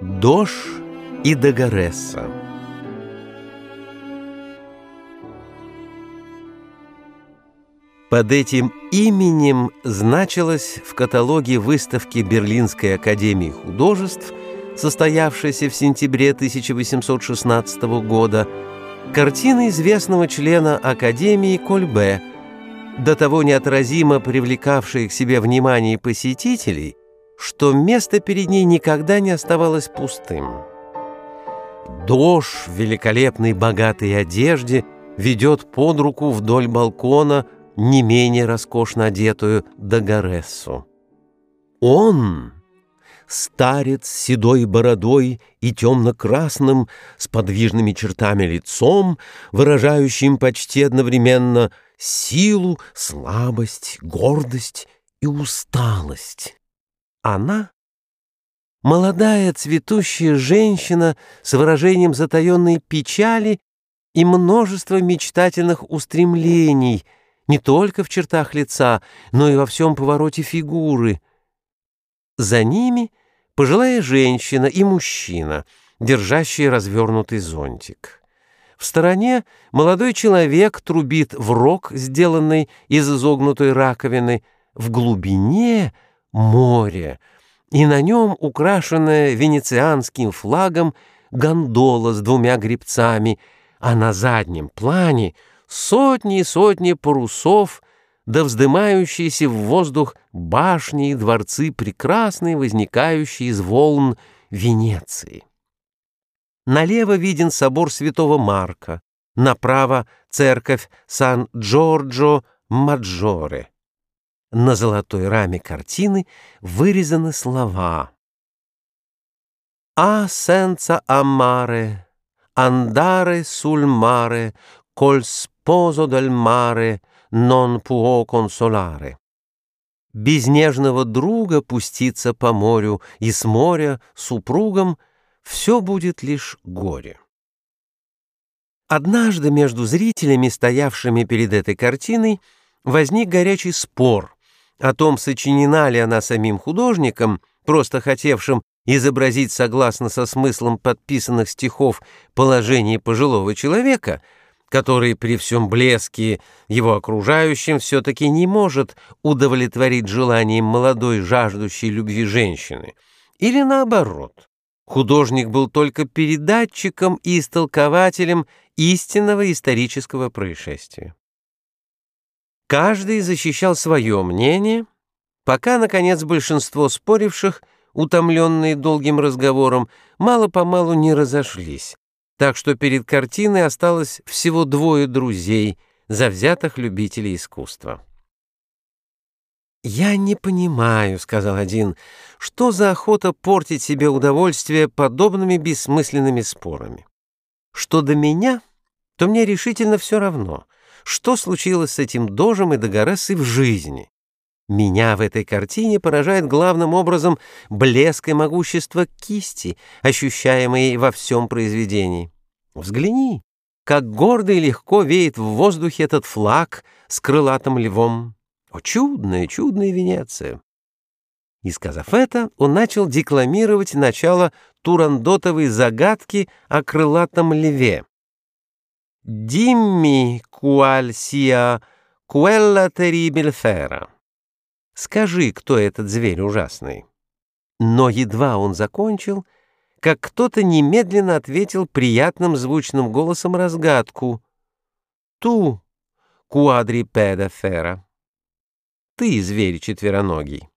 Дош и Дагаресса Под этим именем значилось в каталоге выставки Берлинской академии художеств, состоявшейся в сентябре 1816 года, картина известного члена Академии Кольбе, до того неотразимо привлекавшая к себе внимание посетителей, что место перед ней никогда не оставалось пустым. Дождь в великолепной богатой одежде ведет под руку вдоль балкона – не менее роскошно одетую Дагарессу. Он, старец с седой бородой и темно-красным, с подвижными чертами лицом, выражающим почти одновременно силу, слабость, гордость и усталость. Она — молодая цветущая женщина с выражением затаенной печали и множество мечтательных устремлений — не только в чертах лица, но и во всем повороте фигуры. За ними пожилая женщина и мужчина, держащие развернутый зонтик. В стороне молодой человек трубит в рог, сделанный из изогнутой раковины, в глубине море, и на нем украшенная венецианским флагом гондола с двумя гребцами, а на заднем плане — сотни и сотни парусов, да вздымающиеся в воздух башни и дворцы прекрасные, возникающие из волн Венеции. Налево виден собор святого Марка, направо — церковь Сан-Джорджо-Маджоре. На золотой раме картины вырезаны слова «А сенца амаре, андare sul mare, коль sposo del mare non può consolare. Без нежного друга пуститься по морю, и с моря супругом все будет лишь горе. Однажды между зрителями, стоявшими перед этой картиной, возник горячий спор о том, сочинена ли она самим художником, просто хотевшим изобразить согласно со смыслом подписанных стихов положение пожилого человека — который при всем блеске его окружающим все-таки не может удовлетворить желанием молодой жаждущей любви женщины. Или наоборот, художник был только передатчиком и истолкователем истинного исторического происшествия. Каждый защищал свое мнение, пока, наконец, большинство споривших, утомленные долгим разговором, мало-помалу не разошлись так что перед картиной осталось всего двое друзей, завзятых любителей искусства. «Я не понимаю», — сказал один, — «что за охота портить себе удовольствие подобными бессмысленными спорами? Что до меня, то мне решительно все равно, что случилось с этим Дожем и Дагорессой в жизни. Меня в этой картине поражает главным образом блеск и могущество кисти, ощущаемые во всем произведении. Взгляни, как гордо и легко веет в воздухе этот флаг с крылатым львом. О, чудная, чудная Венеция! И, сказав это, он начал декламировать начало турандотовой загадки о крылатом льве. «Димми куаль сия куэлла терибель фера». Скажи, кто этот зверь ужасный. Но едва он закончил, как кто-то немедленно ответил приятным звучным голосом разгадку. «Ту, куадрипеда фера». «Ты, зверь четвероногий».